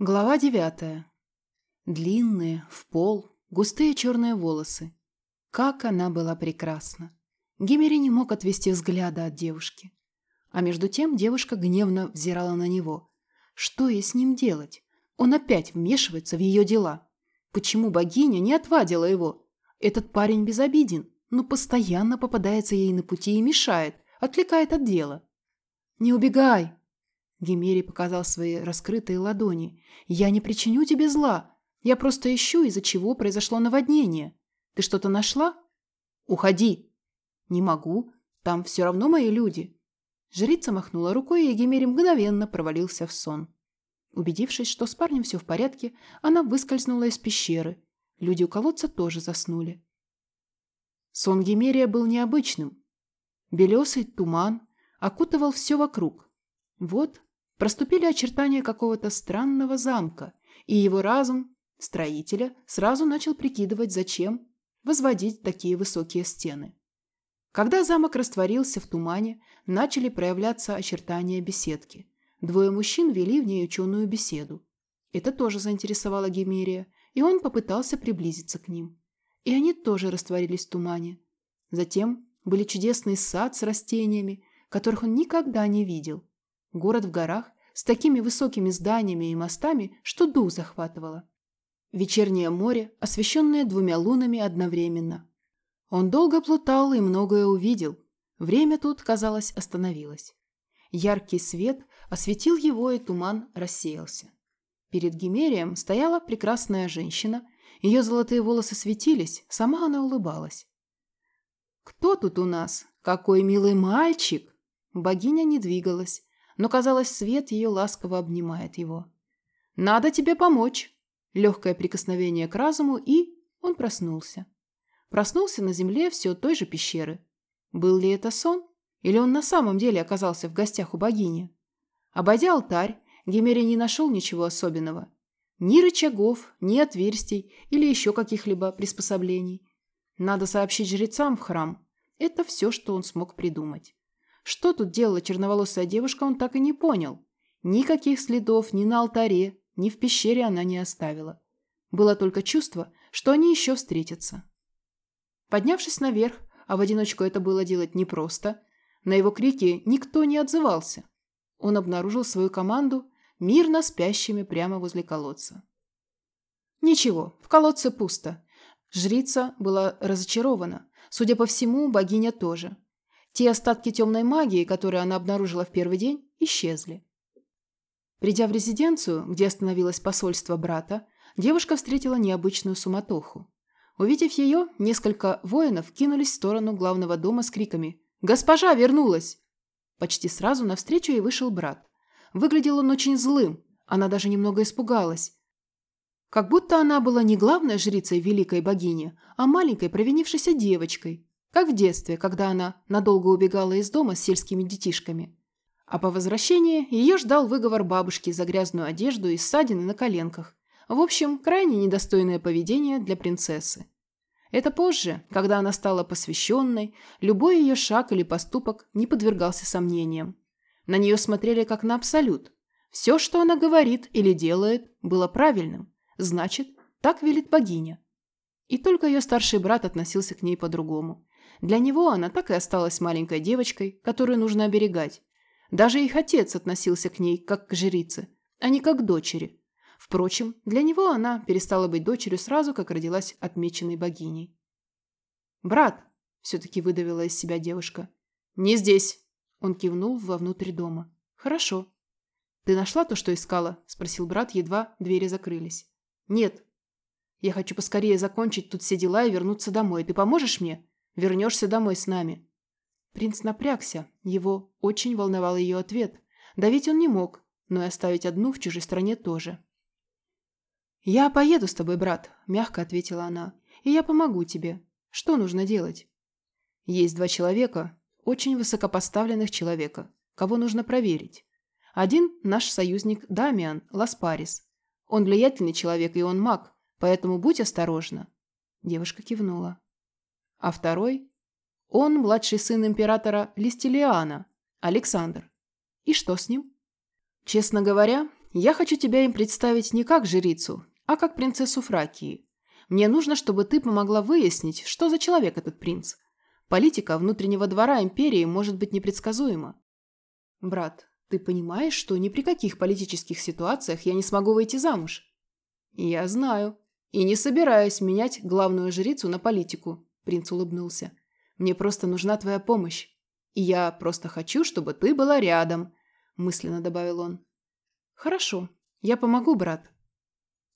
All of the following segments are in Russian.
Глава девятая. Длинные, в пол, густые черные волосы. Как она была прекрасна. Гимери не мог отвести взгляда от девушки. А между тем девушка гневно взирала на него. Что ей с ним делать? Он опять вмешивается в ее дела. Почему богиня не отвадила его? Этот парень безобиден, но постоянно попадается ей на пути и мешает, отвлекает от дела. «Не убегай!» Гимерий показал свои раскрытые ладони. «Я не причиню тебе зла. Я просто ищу, из-за чего произошло наводнение. Ты что-то нашла?» «Уходи!» «Не могу. Там все равно мои люди». Жрица махнула рукой, и Гимерий мгновенно провалился в сон. Убедившись, что с парнем все в порядке, она выскользнула из пещеры. Люди у колодца тоже заснули. Сон Гимерия был необычным. Белесый туман окутывал все вокруг. Вот проступили очертания какого-то странного замка, и его разум, строителя, сразу начал прикидывать, зачем возводить такие высокие стены. Когда замок растворился в тумане, начали проявляться очертания беседки. Двое мужчин вели в ней ученую беседу. Это тоже заинтересовало Гемерия, и он попытался приблизиться к ним. И они тоже растворились в тумане. Затем были чудесный сад с растениями, которых он никогда не видел. Город в горах с такими высокими зданиями и мостами, что дух захватывало. Вечернее море, освещенное двумя лунами одновременно. Он долго плутал и многое увидел. Время тут, казалось, остановилось. Яркий свет осветил его, и туман рассеялся. Перед Гимерием стояла прекрасная женщина. Ее золотые волосы светились, сама она улыбалась. «Кто тут у нас? Какой милый мальчик!» Богиня не двигалась, но, казалось, свет ее ласково обнимает его. «Надо тебе помочь!» Легкое прикосновение к разуму, и он проснулся. Проснулся на земле все той же пещеры. Был ли это сон? Или он на самом деле оказался в гостях у богини? Обойдя алтарь, Гемерий не нашел ничего особенного. Ни рычагов, ни отверстий или еще каких-либо приспособлений. Надо сообщить жрецам в храм. Это все, что он смог придумать. Что тут делала черноволосая девушка, он так и не понял. Никаких следов ни на алтаре, ни в пещере она не оставила. Было только чувство, что они еще встретятся. Поднявшись наверх, а в одиночку это было делать непросто, на его крики никто не отзывался. Он обнаружил свою команду, мирно спящими прямо возле колодца. Ничего, в колодце пусто. Жрица была разочарована. Судя по всему, богиня тоже. Те остатки темной магии, которые она обнаружила в первый день, исчезли. Придя в резиденцию, где остановилось посольство брата, девушка встретила необычную суматоху. Увидев ее, несколько воинов кинулись в сторону главного дома с криками «Госпожа вернулась!». Почти сразу навстречу ей вышел брат. Выглядел он очень злым, она даже немного испугалась. Как будто она была не главной жрицей великой богини, а маленькой провинившейся девочкой, как в детстве, когда она надолго убегала из дома с сельскими детишками. А по возвращении ее ждал выговор бабушки за грязную одежду и ссадины на коленках. В общем, крайне недостойное поведение для принцессы. Это позже, когда она стала посвященной, любой ее шаг или поступок не подвергался сомнениям. На нее смотрели как на абсолют. Все, что она говорит или делает, было правильным. Значит, так велит богиня. И только ее старший брат относился к ней по-другому. Для него она так и осталась маленькой девочкой, которую нужно оберегать. Даже их отец относился к ней как к жрице, а не как к дочери. Впрочем, для него она перестала быть дочерью сразу, как родилась отмеченной богиней. «Брат!» – все-таки выдавила из себя девушка. «Не здесь!» – он кивнул вовнутрь дома. «Хорошо». «Ты нашла то, что искала?» – спросил брат, едва двери закрылись. «Нет». «Я хочу поскорее закончить тут все дела и вернуться домой. Ты поможешь мне?» Вернешься домой с нами». Принц напрягся. Его очень волновал ее ответ. Давить он не мог, но и оставить одну в чужой стране тоже. «Я поеду с тобой, брат», – мягко ответила она. «И я помогу тебе. Что нужно делать?» «Есть два человека, очень высокопоставленных человека, кого нужно проверить. Один – наш союзник Дамиан Ласпарис. Он влиятельный человек, и он маг, поэтому будь осторожна». Девушка кивнула. А второй? Он младший сын императора Листелиана, Александр. И что с ним? Честно говоря, я хочу тебя им представить не как жрицу, а как принцессу Фракии. Мне нужно, чтобы ты помогла выяснить, что за человек этот принц. Политика внутреннего двора империи может быть непредсказуема. Брат, ты понимаешь, что ни при каких политических ситуациях я не смогу выйти замуж? Я знаю. И не собираюсь менять главную жрицу на политику, принц улыбнулся. Мне просто нужна твоя помощь. И я просто хочу, чтобы ты была рядом, мысленно добавил он. Хорошо, я помогу, брат.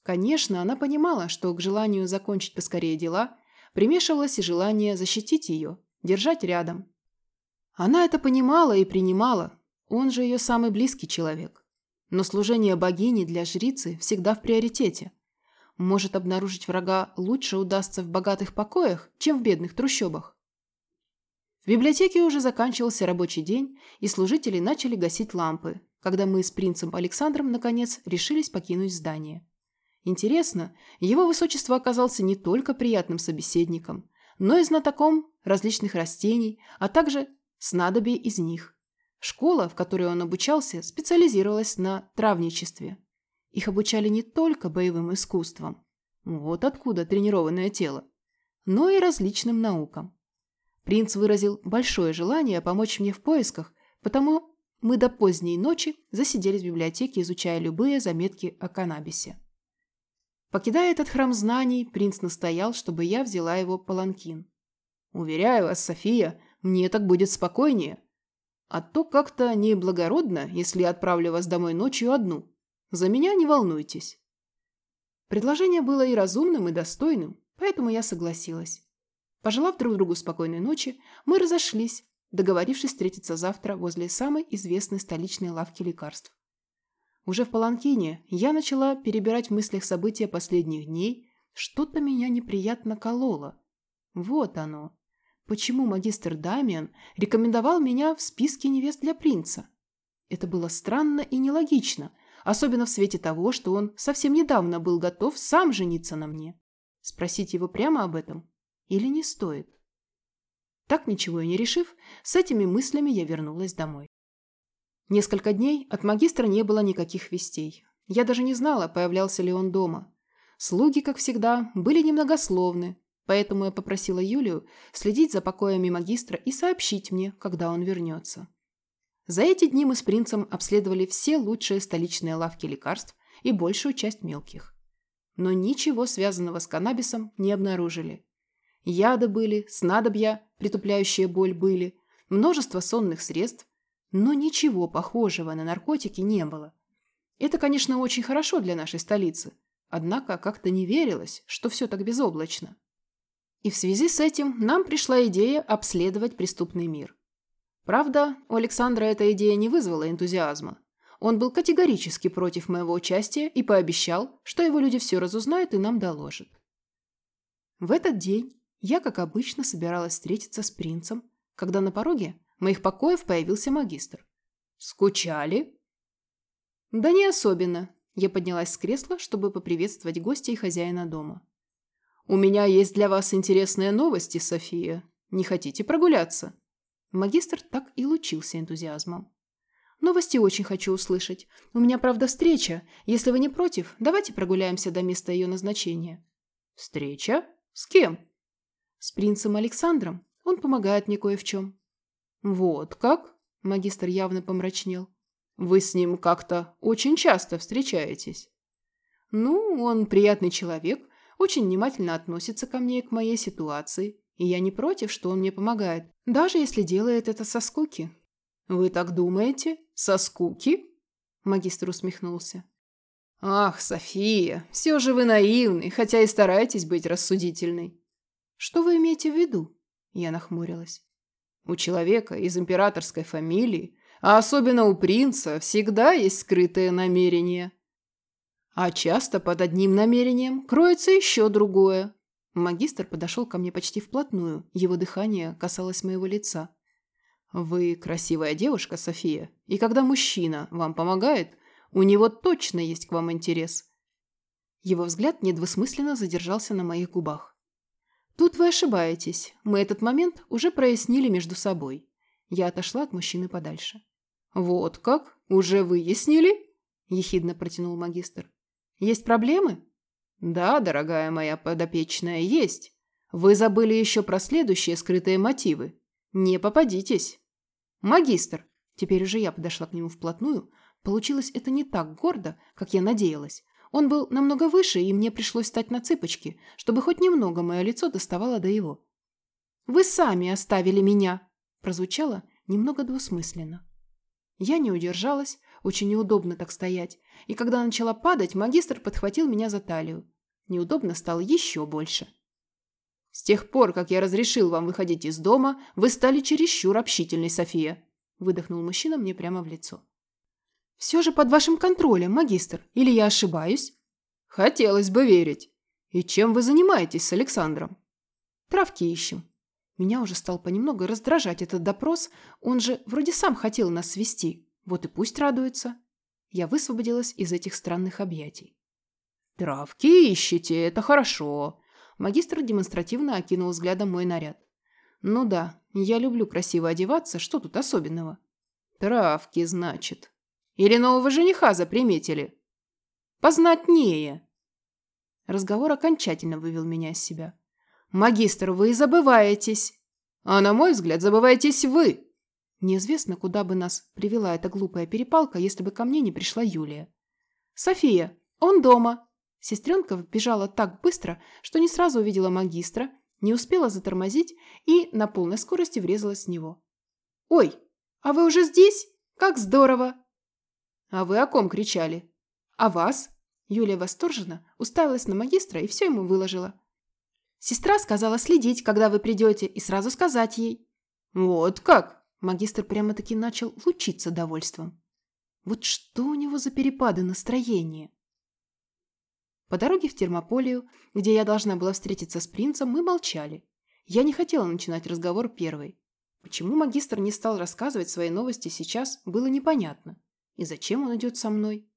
Конечно, она понимала, что к желанию закончить поскорее дела примешивалось и желание защитить ее, держать рядом. Она это понимала и принимала, он же ее самый близкий человек. Но служение богини для жрицы всегда в приоритете. Может, обнаружить врага лучше удастся в богатых покоях, чем в бедных трущобах. В библиотеке уже заканчивался рабочий день, и служители начали гасить лампы, когда мы с принцем Александром, наконец, решились покинуть здание. Интересно, его высочество оказался не только приятным собеседником, но и знатоком различных растений, а также снадобий из них. Школа, в которой он обучался, специализировалась на травничестве. Их обучали не только боевым искусствам, вот откуда тренированное тело, но и различным наукам. Принц выразил большое желание помочь мне в поисках, потому мы до поздней ночи засиделись в библиотеке, изучая любые заметки о каннабисе. Покидая этот храм знаний, принц настоял, чтобы я взяла его паланкин. «Уверяю вас, София, мне так будет спокойнее. А то как-то неблагородно, если я отправлю вас домой ночью одну. За меня не волнуйтесь». Предложение было и разумным, и достойным, поэтому я согласилась. Пожелав друг другу спокойной ночи, мы разошлись, договорившись встретиться завтра возле самой известной столичной лавки лекарств. Уже в Паланкине я начала перебирать в мыслях события последних дней, что-то меня неприятно кололо. Вот оно. Почему магистр Дамиан рекомендовал меня в списке невест для принца? Это было странно и нелогично, особенно в свете того, что он совсем недавно был готов сам жениться на мне. Спросить его прямо об этом или не стоит? Так ничего и не решив, с этими мыслями я вернулась домой. Несколько дней от магистра не было никаких вестей. Я даже не знала, появлялся ли он дома. Слуги, как всегда, были немногословны, поэтому я попросила Юлию следить за покоями магистра и сообщить мне, когда он вернется. За эти дни мы с принцем обследовали все лучшие столичные лавки лекарств и большую часть мелких. Но ничего связанного с каннабисом не обнаружили. Яды были, снадобья, притупляющие боль были, множество сонных средств, но ничего похожего на наркотики не было. Это, конечно, очень хорошо для нашей столицы, однако как-то не верилось, что все так безоблачно. И в связи с этим нам пришла идея обследовать преступный мир. Правда, у Александра эта идея не вызвала энтузиазма. Он был категорически против моего участия и пообещал, что его люди все разузнают и нам доложат. В этот день я, как обычно, собиралась встретиться с принцем, когда на пороге моих покоев появился магистр. «Скучали?» «Да не особенно». Я поднялась с кресла, чтобы поприветствовать гостя и хозяина дома. «У меня есть для вас интересные новости, София. Не хотите прогуляться?» Магистр так и лучился энтузиазмом. «Новости очень хочу услышать. У меня, правда, встреча. Если вы не против, давайте прогуляемся до места ее назначения». «Встреча? С кем?» «С принцем Александром. Он помогает мне кое в чем». «Вот как?» – магистр явно помрачнел. «Вы с ним как-то очень часто встречаетесь». «Ну, он приятный человек, очень внимательно относится ко мне и к моей ситуации, и я не против, что он мне помогает, даже если делает это со скуки». «Вы так думаете? Со скуки?» Магистр усмехнулся. «Ах, София, все же вы наивны, хотя и стараетесь быть рассудительной». «Что вы имеете в виду?» Я нахмурилась. У человека из императорской фамилии, а особенно у принца, всегда есть скрытые намерения. А часто под одним намерением кроется еще другое. Магистр подошел ко мне почти вплотную, его дыхание касалось моего лица. «Вы красивая девушка, София, и когда мужчина вам помогает, у него точно есть к вам интерес». Его взгляд недвусмысленно задержался на моих губах. Тут вы ошибаетесь. Мы этот момент уже прояснили между собой. Я отошла от мужчины подальше. Вот как? Уже выяснили? ехидно протянул магистр. «Есть проблемы?» «Да, дорогая моя подопечная, есть. Вы забыли еще про следующие скрытые мотивы. Не попадитесь». «Магистр!» Теперь уже я подошла к нему вплотную. Получилось это не так гордо, как я надеялась. Он был намного выше, и мне пришлось стать на цыпочки, чтобы хоть немного мое лицо доставало до его. «Вы сами оставили меня!» прозвучало немного двусмысленно. Я не удержалась, очень неудобно так стоять, и когда начала падать, магистр подхватил меня за талию. Неудобно стало еще больше. «С тех пор, как я разрешил вам выходить из дома, вы стали чересчур общительной, София», выдохнул мужчина мне прямо в лицо. «Все же под вашим контролем, магистр, или я ошибаюсь?» «Хотелось бы верить. И чем вы занимаетесь с Александром?» «Травки ищем. Меня уже стал понемногу раздражать этот допрос, он же вроде сам хотел нас свести. Вот и пусть радуется. Я высвободилась из этих странных объятий. «Травки ищете, это хорошо!» Магистр демонстративно окинул взглядом мой наряд. «Ну да, я люблю красиво одеваться, что тут особенного?» «Травки, значит. Или нового жениха заприметили?» «Познатнее!» Разговор окончательно вывел меня из себя. «Магистр, вы забываетесь!» «А на мой взгляд, забываетесь вы!» Неизвестно, куда бы нас привела эта глупая перепалка, если бы ко мне не пришла Юлия. «София, он дома!» Сестренка бежала так быстро, что не сразу увидела магистра, не успела затормозить и на полной скорости врезалась в него. «Ой, а вы уже здесь? Как здорово!» «А вы о ком кричали?» «А вас?» Юлия восторженно уставилась на магистра и все ему выложила. Сестра сказала следить, когда вы придете, и сразу сказать ей. Вот как? Магистр прямо-таки начал лучиться довольством. Вот что у него за перепады настроения? По дороге в Термополию, где я должна была встретиться с принцем, мы молчали. Я не хотела начинать разговор первой. Почему магистр не стал рассказывать свои новости сейчас, было непонятно. И зачем он идет со мной?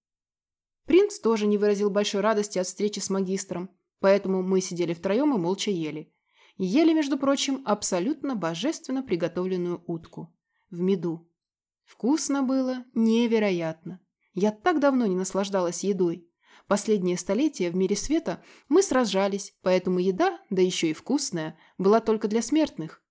Принц тоже не выразил большой радости от встречи с магистром, Поэтому мы сидели втроем и молча ели. Ели, между прочим, абсолютно божественно приготовленную утку. В меду. Вкусно было невероятно. Я так давно не наслаждалась едой. Последнее столетие в мире света мы сражались, поэтому еда, да еще и вкусная, была только для смертных.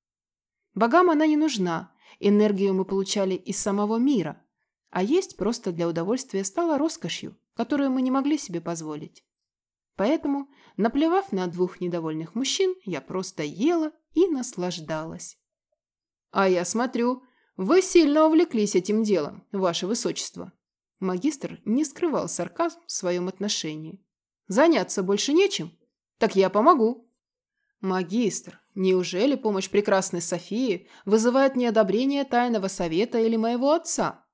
Богам она не нужна, энергию мы получали из самого мира, а есть просто для удовольствия стало роскошью, которую мы не могли себе позволить. Поэтому, наплевав на двух недовольных мужчин, я просто ела и наслаждалась. «А я смотрю, вы сильно увлеклись этим делом, ваше высочество». Магистр не скрывал сарказм в своем отношении. «Заняться больше нечем? Так я помогу». «Магистр, неужели помощь прекрасной Софии вызывает неодобрение тайного совета или моего отца?»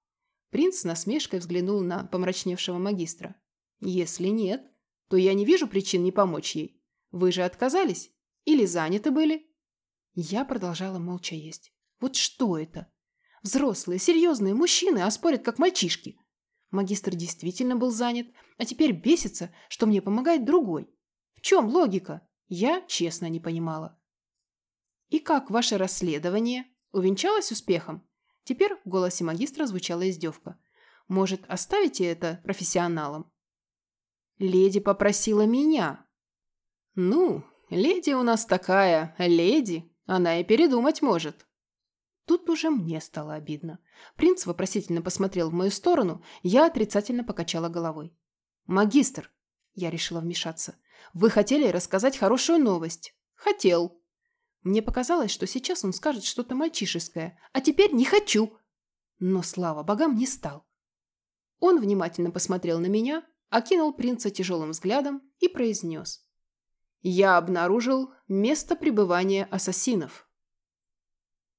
Принц насмешкой взглянул на помрачневшего магистра. «Если нет, то я не вижу причин не помочь ей. Вы же отказались? Или заняты были?» Я продолжала молча есть. «Вот что это? Взрослые, серьезные мужчины, а как мальчишки. Магистр действительно был занят, а теперь бесится, что мне помогает другой. В чем логика? Я честно не понимала. «И как ваше расследование? Увенчалось успехом?» Теперь в голосе магистра звучала издевка. «Может, оставите это профессионалам?» Леди попросила меня. Ну, леди у нас такая, леди, она и передумать может. Тут уже мне стало обидно. Принц вопросительно посмотрел в мою сторону, я отрицательно покачала головой. «Магистр!» – я решила вмешаться. «Вы хотели рассказать хорошую новость?» «Хотел». Мне показалось, что сейчас он скажет что-то мальчишеское, а теперь не хочу. Но, слава богам, не стал. Он внимательно посмотрел на меня, окинул принца тяжелым взглядом и произнес. «Я обнаружил место пребывания ассасинов».